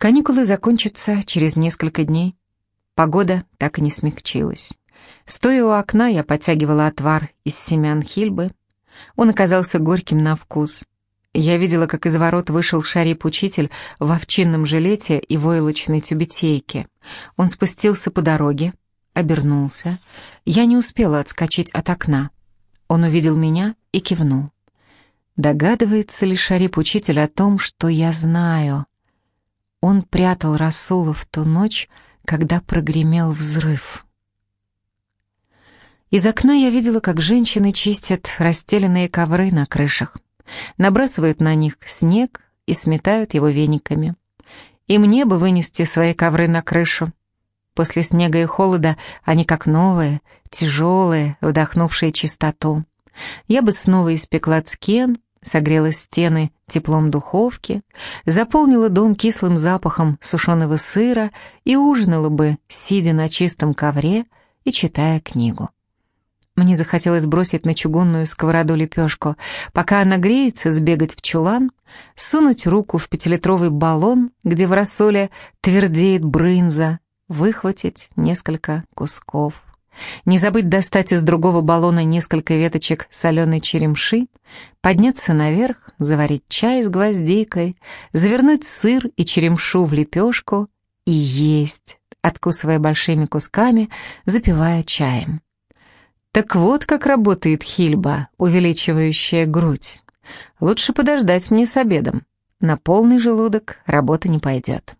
Каникулы закончатся через несколько дней. Погода так и не смягчилась. Стоя у окна, я подтягивала отвар из семян хильбы. Он оказался горьким на вкус. Я видела, как из ворот вышел шарип-учитель в овчинном жилете и войлочной тюбетейке. Он спустился по дороге, обернулся. Я не успела отскочить от окна. Он увидел меня и кивнул. Догадывается ли шарип-учитель о том, что я знаю? Он прятал Расула в ту ночь, когда прогремел взрыв. Из окна я видела, как женщины чистят расстеленные ковры на крышах, набрасывают на них снег и сметают его вениками. И мне бы вынести свои ковры на крышу. После снега и холода они как новые, тяжелые, вдохнувшие чистоту. Я бы снова испекла цкен, согрела стены теплом духовки, заполнила дом кислым запахом сушеного сыра и ужинала бы, сидя на чистом ковре и читая книгу. Мне захотелось бросить на чугунную сковороду лепешку, пока она греется, сбегать в чулан, сунуть руку в пятилитровый баллон, где в рассоле твердеет брынза, выхватить несколько кусков. Не забыть достать из другого баллона несколько веточек соленой черемши, подняться наверх, заварить чай с гвоздикой, завернуть сыр и черемшу в лепешку и есть, откусывая большими кусками, запивая чаем. Так вот как работает хильба, увеличивающая грудь. Лучше подождать мне с обедом. На полный желудок работа не пойдет.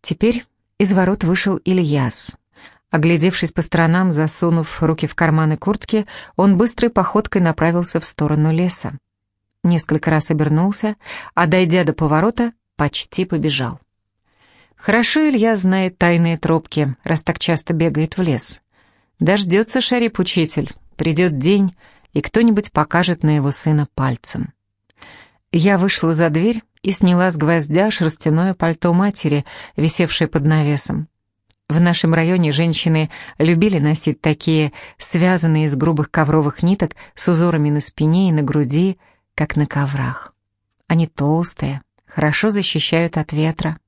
Теперь из ворот вышел Ильяс. Оглядевшись по сторонам, засунув руки в карманы куртки, он быстрой походкой направился в сторону леса. Несколько раз обернулся, а, дойдя до поворота, почти побежал. Хорошо Илья знает тайные тропки, раз так часто бегает в лес. Дождется шарип-учитель, придет день, и кто-нибудь покажет на его сына пальцем. Я вышла за дверь и сняла с гвоздя шерстяное пальто матери, висевшее под навесом. В нашем районе женщины любили носить такие, связанные из грубых ковровых ниток с узорами на спине и на груди, как на коврах. Они толстые, хорошо защищают от ветра.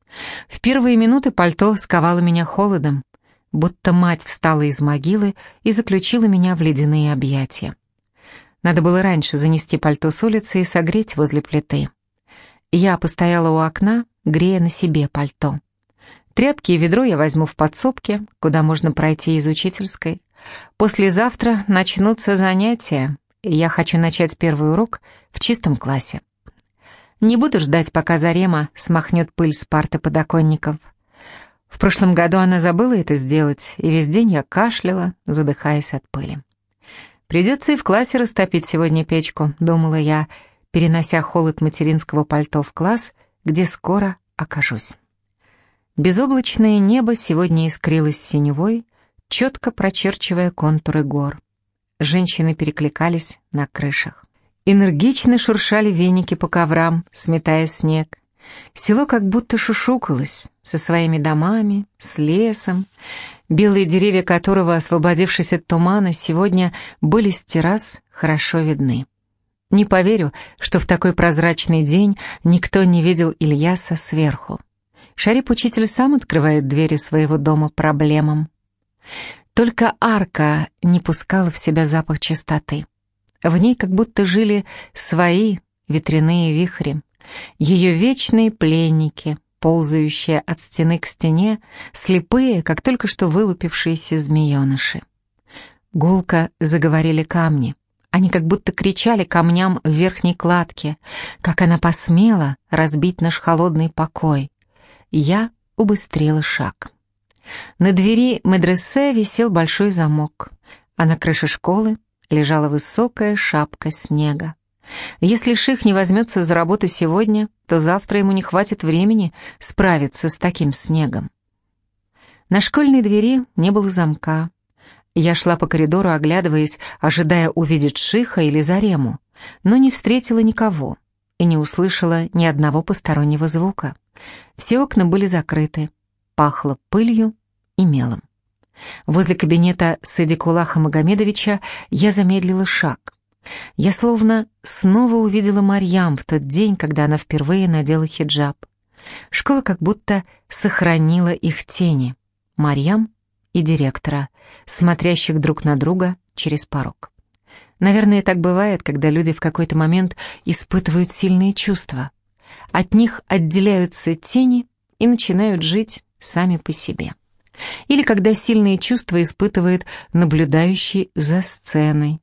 В первые минуты пальто сковало меня холодом, будто мать встала из могилы и заключила меня в ледяные объятия. Надо было раньше занести пальто с улицы и согреть возле плиты. Я постояла у окна, грея на себе пальто. Тряпки и ведро я возьму в подсобке, куда можно пройти из учительской. Послезавтра начнутся занятия, и я хочу начать первый урок в чистом классе. Не буду ждать, пока Зарема смахнет пыль с парты подоконников. В прошлом году она забыла это сделать, и весь день я кашляла, задыхаясь от пыли. «Придется и в классе растопить сегодня печку», — думала я, перенося холод материнского пальто в класс, где скоро окажусь. Безоблачное небо сегодня искрилось синевой, четко прочерчивая контуры гор. Женщины перекликались на крышах. Энергично шуршали веники по коврам, сметая снег. Село как будто шушукалось со своими домами, с лесом, белые деревья которого, освободившись от тумана, сегодня были с террас хорошо видны. Не поверю, что в такой прозрачный день никто не видел Ильяса сверху. Шарип-учитель сам открывает двери своего дома проблемам. Только арка не пускала в себя запах чистоты. В ней как будто жили свои ветряные вихри. Ее вечные пленники, ползающие от стены к стене, слепые, как только что вылупившиеся змееныши. Гулко заговорили камни. Они как будто кричали камням в верхней кладке, как она посмела разбить наш холодный покой. Я убыстрила шаг. На двери медресе висел большой замок, а на крыше школы лежала высокая шапка снега. Если Ших не возьмется за работу сегодня, то завтра ему не хватит времени справиться с таким снегом. На школьной двери не было замка. Я шла по коридору, оглядываясь, ожидая увидеть Шиха или Зарему, но не встретила никого и не услышала ни одного постороннего звука. Все окна были закрыты, пахло пылью и мелом. Возле кабинета Садикулаха Магомедовича я замедлила шаг. Я словно снова увидела Марьям в тот день, когда она впервые надела хиджаб. Школа как будто сохранила их тени, Марьям и директора, смотрящих друг на друга через порог. Наверное, так бывает, когда люди в какой-то момент испытывают сильные чувства. От них отделяются тени и начинают жить сами по себе. Или когда сильные чувства испытывает наблюдающий за сценой.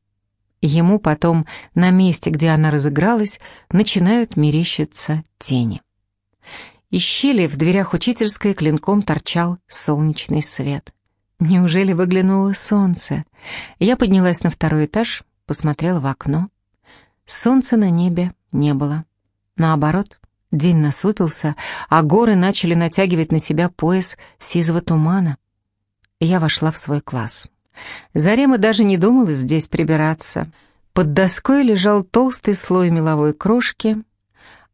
Ему потом на месте, где она разыгралась, начинают мерещиться тени. Из щели в дверях учительской клинком торчал солнечный свет. Неужели выглянуло солнце? Я поднялась на второй этаж, посмотрела в окно. Солнца на небе не было. Наоборот, День насупился, а горы начали натягивать на себя пояс сизого тумана. Я вошла в свой класс. Зарема даже не думала здесь прибираться. Под доской лежал толстый слой меловой крошки,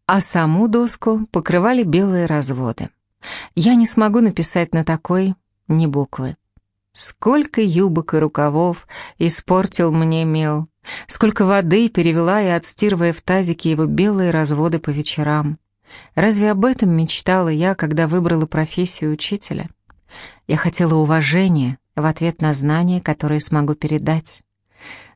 а саму доску покрывали белые разводы. Я не смогу написать на такой ни буквы. Сколько юбок и рукавов испортил мне мел, сколько воды перевела я, отстирывая в тазике его белые разводы по вечерам. Разве об этом мечтала я, когда выбрала профессию учителя? Я хотела уважения в ответ на знания, которые смогу передать.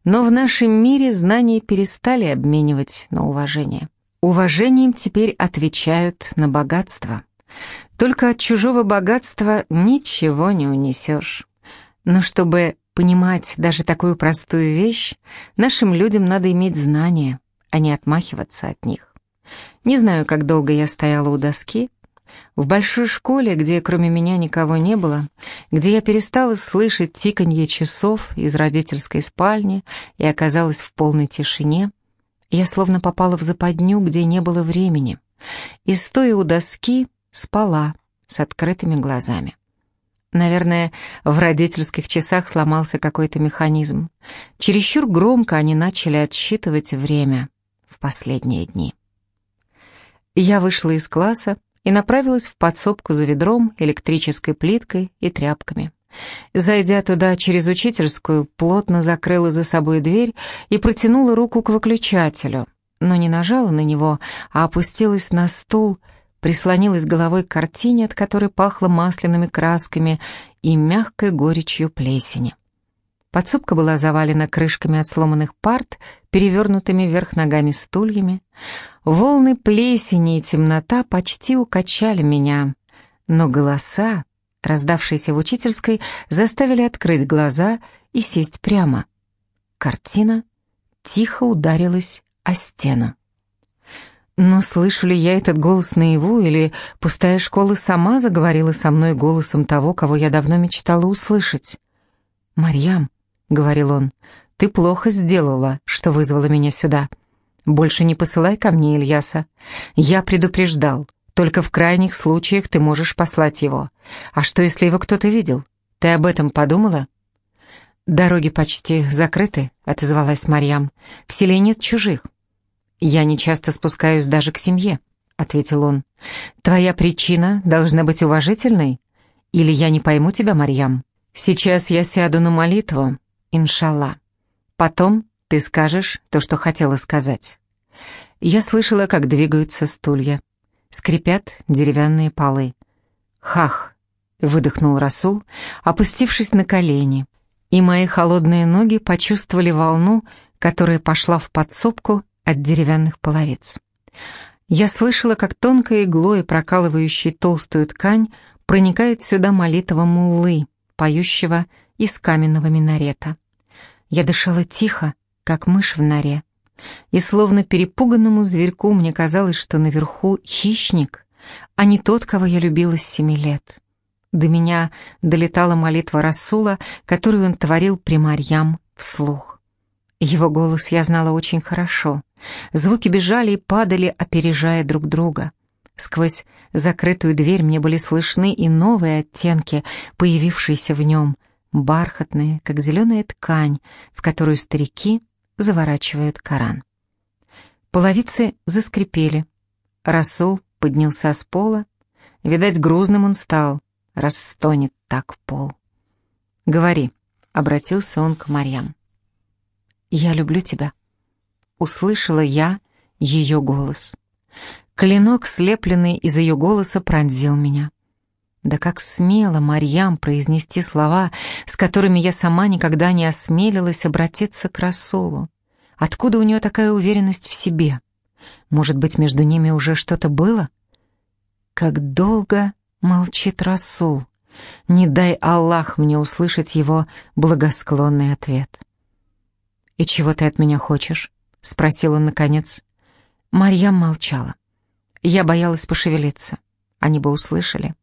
Но в нашем мире знания перестали обменивать на уважение. Уважением теперь отвечают на богатство. Только от чужого богатства ничего не унесешь. Но чтобы понимать даже такую простую вещь, нашим людям надо иметь знания, а не отмахиваться от них. Не знаю, как долго я стояла у доски. В большой школе, где кроме меня никого не было, где я перестала слышать тиканье часов из родительской спальни и оказалась в полной тишине, я словно попала в западню, где не было времени, и, стоя у доски, спала с открытыми глазами. Наверное, в родительских часах сломался какой-то механизм. Чересчур громко они начали отсчитывать время в последние дни. Я вышла из класса и направилась в подсобку за ведром, электрической плиткой и тряпками. Зайдя туда через учительскую, плотно закрыла за собой дверь и протянула руку к выключателю, но не нажала на него, а опустилась на стул, прислонилась головой к картине, от которой пахло масляными красками и мягкой горечью плесени. Подсобка была завалена крышками от сломанных парт, перевернутыми вверх ногами стульями. Волны плесени и темнота почти укачали меня, но голоса, раздавшиеся в учительской, заставили открыть глаза и сесть прямо. Картина тихо ударилась о стену. Но слышу ли я этот голос наяву, или пустая школа сама заговорила со мной голосом того, кого я давно мечтала услышать? «Марьям», — говорил он, — «ты плохо сделала, что вызвала меня сюда. Больше не посылай ко мне Ильяса. Я предупреждал, только в крайних случаях ты можешь послать его. А что, если его кто-то видел? Ты об этом подумала?» «Дороги почти закрыты», — отозвалась Марьям. «В селе нет чужих». «Я не часто спускаюсь даже к семье», — ответил он. «Твоя причина должна быть уважительной? Или я не пойму тебя, Марьям? Сейчас я сяду на молитву, иншалла. Потом ты скажешь то, что хотела сказать. Я слышала, как двигаются стулья. Скрипят деревянные полы. «Хах!» — выдохнул Расул, опустившись на колени, и мои холодные ноги почувствовали волну, которая пошла в подсобку от деревянных половиц. Я слышала, как тонкой иглой, прокалывающей толстую ткань, проникает сюда молитва муллы, поющего из каменного минарета. Я дышала тихо, как мышь в норе. И словно перепуганному зверьку мне казалось, что наверху хищник, а не тот, кого я любила с семи лет. До меня долетала молитва Расула, которую он творил при Марьям вслух. Его голос я знала очень хорошо. Звуки бежали и падали, опережая друг друга. Сквозь закрытую дверь мне были слышны и новые оттенки, появившиеся в нем, бархатные, как зеленая ткань, в которую старики заворачивают Коран. Половицы заскрипели. Расул поднялся с пола. Видать, грузным он стал, раз стонет так пол. «Говори», — обратился он к Марьям. «Я люблю тебя», — услышала я ее голос. Клинок, слепленный из ее голоса, пронзил меня. Да как смело Марьям произнести слова, с которыми я сама никогда не осмелилась обратиться к Расулу. Откуда у нее такая уверенность в себе? Может быть, между ними уже что-то было? Как долго молчит Расул. Не дай Аллах мне услышать его благосклонный ответ. «И чего ты от меня хочешь?» — спросил он наконец. Марьям молчала. Я боялась пошевелиться. Они бы услышали.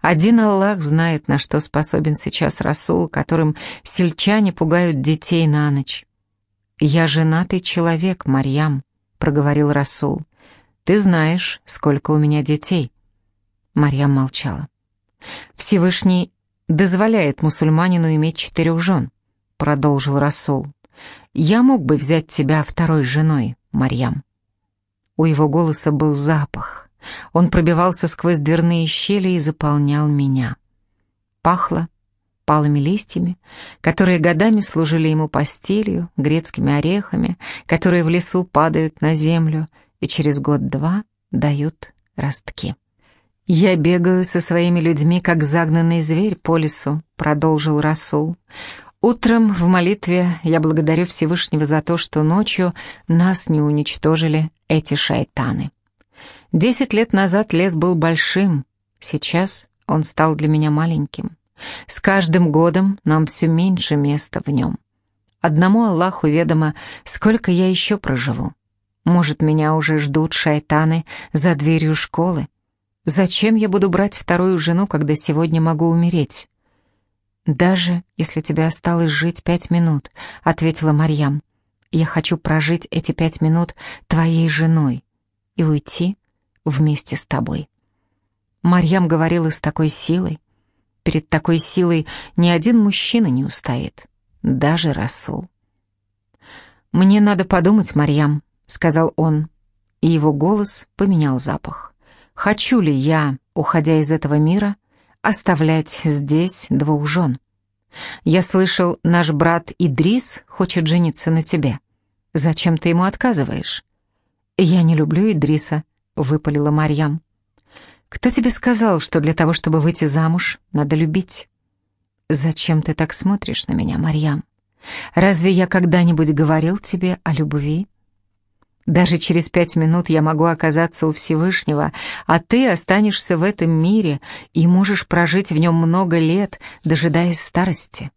Один Аллах знает, на что способен сейчас Расул, которым сельчане пугают детей на ночь. «Я женатый человек, Марьям», — проговорил Расул. «Ты знаешь, сколько у меня детей». Марьям молчала. «Всевышний дозволяет мусульманину иметь четырех жен», — продолжил Расул. «Я мог бы взять тебя второй женой, Марьям». У его голоса был запах. Он пробивался сквозь дверные щели и заполнял меня. Пахло палыми листьями, которые годами служили ему постелью, грецкими орехами, которые в лесу падают на землю и через год-два дают ростки. «Я бегаю со своими людьми, как загнанный зверь по лесу», — продолжил Расул. «Утром в молитве я благодарю Всевышнего за то, что ночью нас не уничтожили эти шайтаны. Десять лет назад лес был большим, сейчас он стал для меня маленьким. С каждым годом нам все меньше места в нем. Одному Аллаху ведомо, сколько я еще проживу. Может, меня уже ждут шайтаны за дверью школы. Зачем я буду брать вторую жену, когда сегодня могу умереть? «Даже если тебе осталось жить пять минут», — ответила Марьям, «я хочу прожить эти пять минут твоей женой и уйти вместе с тобой». Марьям говорила с такой силой, Перед такой силой ни один мужчина не устоит, даже Расул. «Мне надо подумать, Марьям», — сказал он, и его голос поменял запах. «Хочу ли я, уходя из этого мира, оставлять здесь двух жен? Я слышал, наш брат Идрис хочет жениться на тебе. Зачем ты ему отказываешь?» «Я не люблю Идриса», — выпалила Марьям. «Кто тебе сказал, что для того, чтобы выйти замуж, надо любить?» «Зачем ты так смотришь на меня, Марьям? Разве я когда-нибудь говорил тебе о любви?» Даже через пять минут я могу оказаться у Всевышнего, а ты останешься в этом мире и можешь прожить в нем много лет, дожидаясь старости.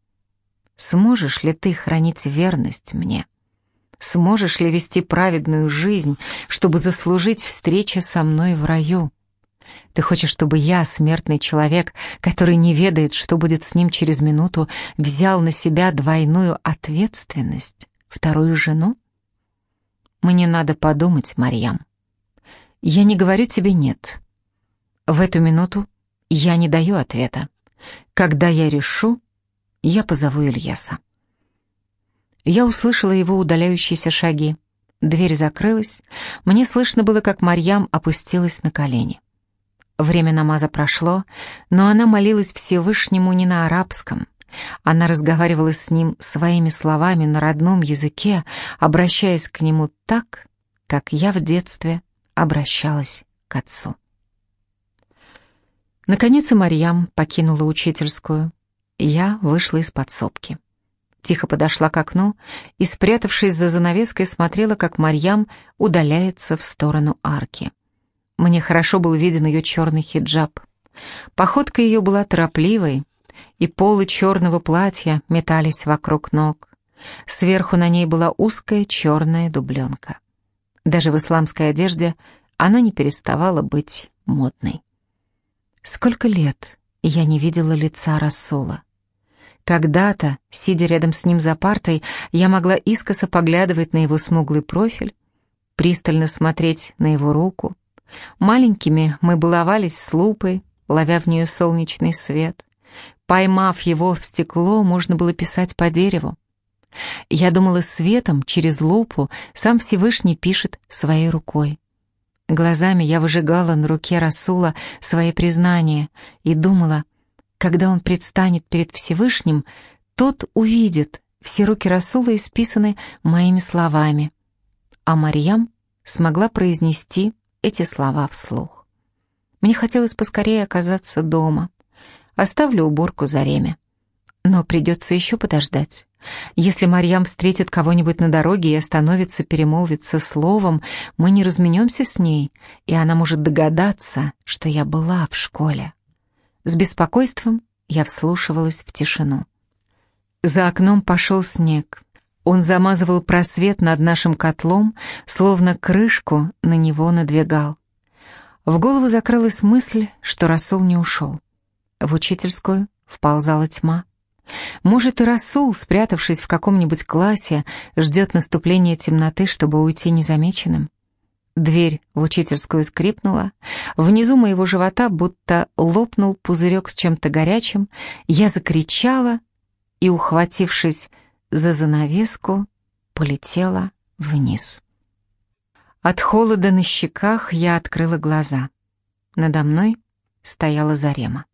Сможешь ли ты хранить верность мне? Сможешь ли вести праведную жизнь, чтобы заслужить встречи со мной в раю? Ты хочешь, чтобы я, смертный человек, который не ведает, что будет с ним через минуту, взял на себя двойную ответственность, вторую жену? Мне надо подумать, Марьям. Я не говорю тебе «нет». В эту минуту я не даю ответа. Когда я решу, я позову Ильяса. Я услышала его удаляющиеся шаги. Дверь закрылась. Мне слышно было, как Марьям опустилась на колени. Время намаза прошло, но она молилась Всевышнему не на арабском. Она разговаривала с ним своими словами на родном языке, обращаясь к нему так, как я в детстве обращалась к отцу. Наконец и Марьям покинула учительскую. Я вышла из подсобки. Тихо подошла к окну и, спрятавшись за занавеской, смотрела, как Марьям удаляется в сторону арки. Мне хорошо был виден ее черный хиджаб. Походка ее была торопливой, и полы черного платья метались вокруг ног. Сверху на ней была узкая черная дубленка. Даже в исламской одежде она не переставала быть модной. Сколько лет я не видела лица Расула. Когда-то, сидя рядом с ним за партой, я могла искоса поглядывать на его смуглый профиль, пристально смотреть на его руку, Маленькими мы баловались с лупой, ловя в нее солнечный свет. Поймав его в стекло, можно было писать по дереву. Я думала, светом через лупу сам Всевышний пишет своей рукой. Глазами я выжигала на руке Расула свои признания и думала, когда он предстанет перед Всевышним, тот увидит, все руки Расула исписаны моими словами. А Марьям смогла произнести эти слова вслух. Мне хотелось поскорее оказаться дома. Оставлю уборку за время. Но придется еще подождать. Если Марьям встретит кого-нибудь на дороге и остановится перемолвиться словом, мы не разменемся с ней, и она может догадаться, что я была в школе. С беспокойством я вслушивалась в тишину. За окном пошел снег. Он замазывал просвет над нашим котлом, словно крышку на него надвигал. В голову закрылась мысль, что Расул не ушел. В учительскую вползала тьма. Может, и Расул, спрятавшись в каком-нибудь классе, ждет наступления темноты, чтобы уйти незамеченным? Дверь в учительскую скрипнула. Внизу моего живота будто лопнул пузырек с чем-то горячим. Я закричала и, ухватившись за занавеску, полетела вниз. От холода на щеках я открыла глаза. Надо мной стояла Зарема.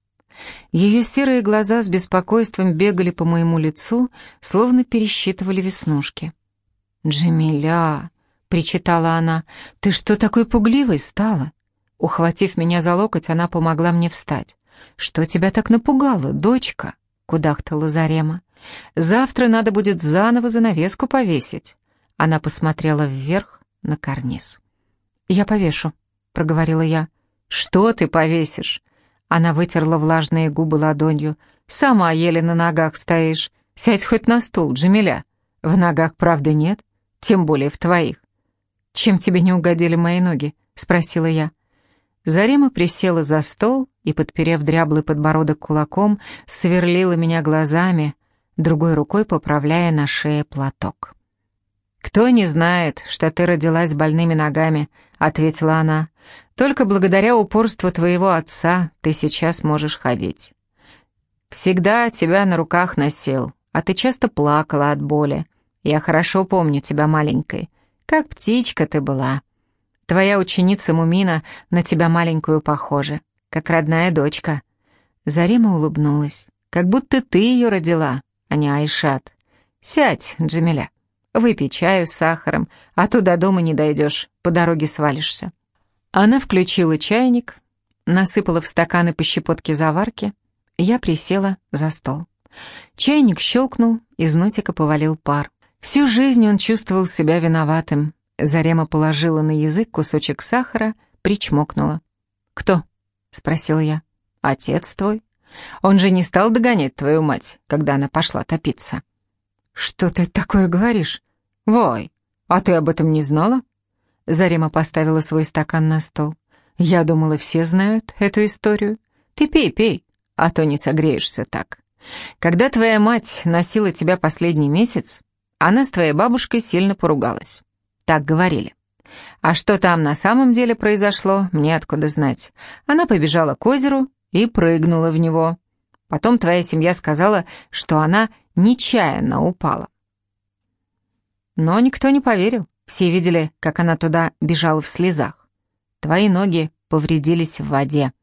Ее серые глаза с беспокойством бегали по моему лицу, словно пересчитывали веснушки. «Джамиля!» — причитала она. «Ты что такой пугливой стала?» Ухватив меня за локоть, она помогла мне встать. «Что тебя так напугало, дочка?» — кудахтала Зарема. «Завтра надо будет заново занавеску повесить». Она посмотрела вверх на карниз. «Я повешу», — проговорила я. «Что ты повесишь?» Она вытерла влажные губы ладонью. «Сама еле на ногах стоишь. Сядь хоть на стул, Джамиля. В ногах, правда, нет, тем более в твоих». «Чем тебе не угодили мои ноги?» — спросила я. Зарема присела за стол и, подперев дряблый подбородок кулаком, сверлила меня глазами, другой рукой поправляя на шее платок. «Кто не знает, что ты родилась больными ногами?» — ответила она. «Только благодаря упорству твоего отца ты сейчас можешь ходить. Всегда тебя на руках носил, а ты часто плакала от боли. Я хорошо помню тебя маленькой. Как птичка ты была. Твоя ученица Мумина на тебя маленькую похожа, как родная дочка». Зарема улыбнулась. «Как будто ты ее родила, а не Айшат. Сядь, Джамиля». Выпей чаю с сахаром, а то до дома не дойдешь, по дороге свалишься». Она включила чайник, насыпала в стаканы по щепотке заварки. Я присела за стол. Чайник щелкнул, из носика повалил пар. Всю жизнь он чувствовал себя виноватым. Зарема положила на язык кусочек сахара, причмокнула. «Кто?» — спросила я. «Отец твой. Он же не стал догонять твою мать, когда она пошла топиться». «Что ты такое говоришь?» «Вой, а ты об этом не знала?» Зарема поставила свой стакан на стол. «Я думала, все знают эту историю. Ты пей, пей, а то не согреешься так. Когда твоя мать носила тебя последний месяц, она с твоей бабушкой сильно поругалась. Так говорили. А что там на самом деле произошло, мне откуда знать. Она побежала к озеру и прыгнула в него. Потом твоя семья сказала, что она нечаянно упала. Но никто не поверил. Все видели, как она туда бежала в слезах. Твои ноги повредились в воде.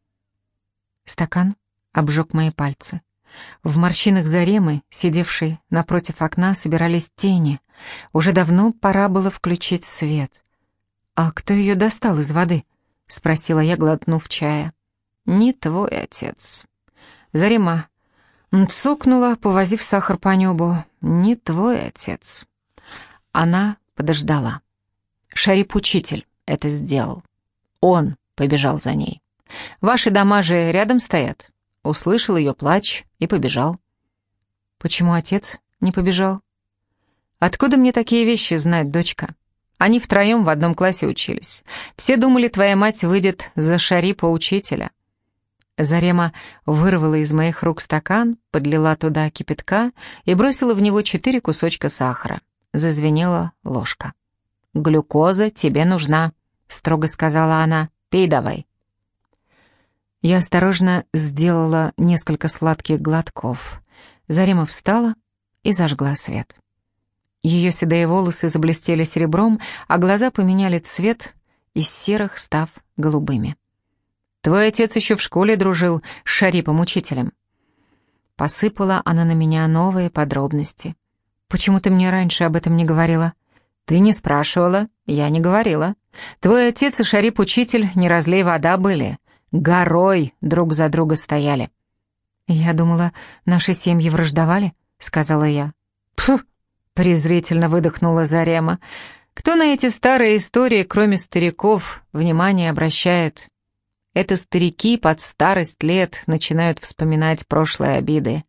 Стакан обжег мои пальцы. В морщинах Заремы, сидевшей напротив окна, собирались тени. Уже давно пора было включить свет. «А кто ее достал из воды?» — спросила я, глотнув чая. «Не твой отец». Зарема цокнула, повозив сахар по небу. «Не твой отец». Она подождала. Шарип-учитель это сделал. Он побежал за ней. Ваши дома же рядом стоят. Услышал ее плач и побежал. Почему отец не побежал? Откуда мне такие вещи знать, дочка? Они втроем в одном классе учились. Все думали, твоя мать выйдет за Шарипа-учителя. Зарема вырвала из моих рук стакан, подлила туда кипятка и бросила в него четыре кусочка сахара. Зазвенела ложка. «Глюкоза тебе нужна», — строго сказала она. «Пей давай». Я осторожно сделала несколько сладких глотков. Зарема встала и зажгла свет. Ее седые волосы заблестели серебром, а глаза поменяли цвет, из серых став голубыми. Твой отец еще в школе дружил с Шарипом-учителем». Посыпала она на меня новые подробности. «Почему ты мне раньше об этом не говорила?» «Ты не спрашивала, я не говорила. Твой отец и Шарип-учитель не разлей вода были. Горой друг за друга стояли». «Я думала, наши семьи враждовали», — сказала я. «Пф!» — презрительно выдохнула Зарема. «Кто на эти старые истории, кроме стариков, внимание обращает?» Это старики под старость лет начинают вспоминать прошлые обиды.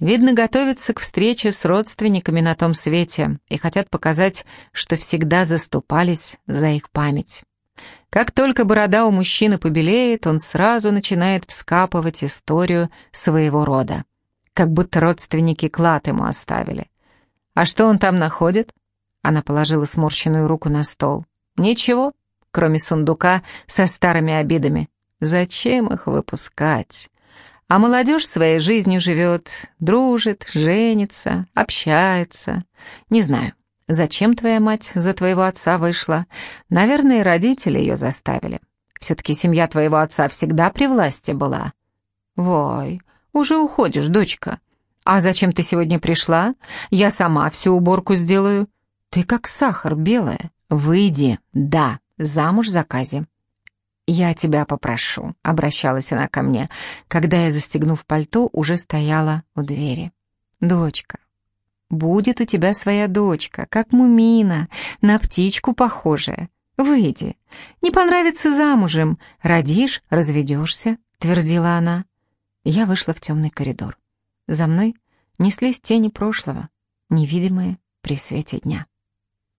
Видно, готовятся к встрече с родственниками на том свете и хотят показать, что всегда заступались за их память. Как только борода у мужчины побелеет, он сразу начинает вскапывать историю своего рода. Как будто родственники клад ему оставили. «А что он там находит?» Она положила сморщенную руку на стол. «Ничего, кроме сундука со старыми обидами. Зачем их выпускать? А молодежь своей жизнью живет, дружит, женится, общается. Не знаю, зачем твоя мать за твоего отца вышла. Наверное, родители ее заставили. Все-таки семья твоего отца всегда при власти была. Вой, уже уходишь, дочка. А зачем ты сегодня пришла? Я сама всю уборку сделаю. Ты как сахар белая. Выйди, да, замуж заказе. «Я тебя попрошу», — обращалась она ко мне, когда я, застегнув пальто, уже стояла у двери. «Дочка, будет у тебя своя дочка, как мумина, на птичку похожая. Выйди. Не понравится замужем. Родишь, разведешься», — твердила она. Я вышла в темный коридор. За мной неслись тени прошлого, невидимые при свете дня.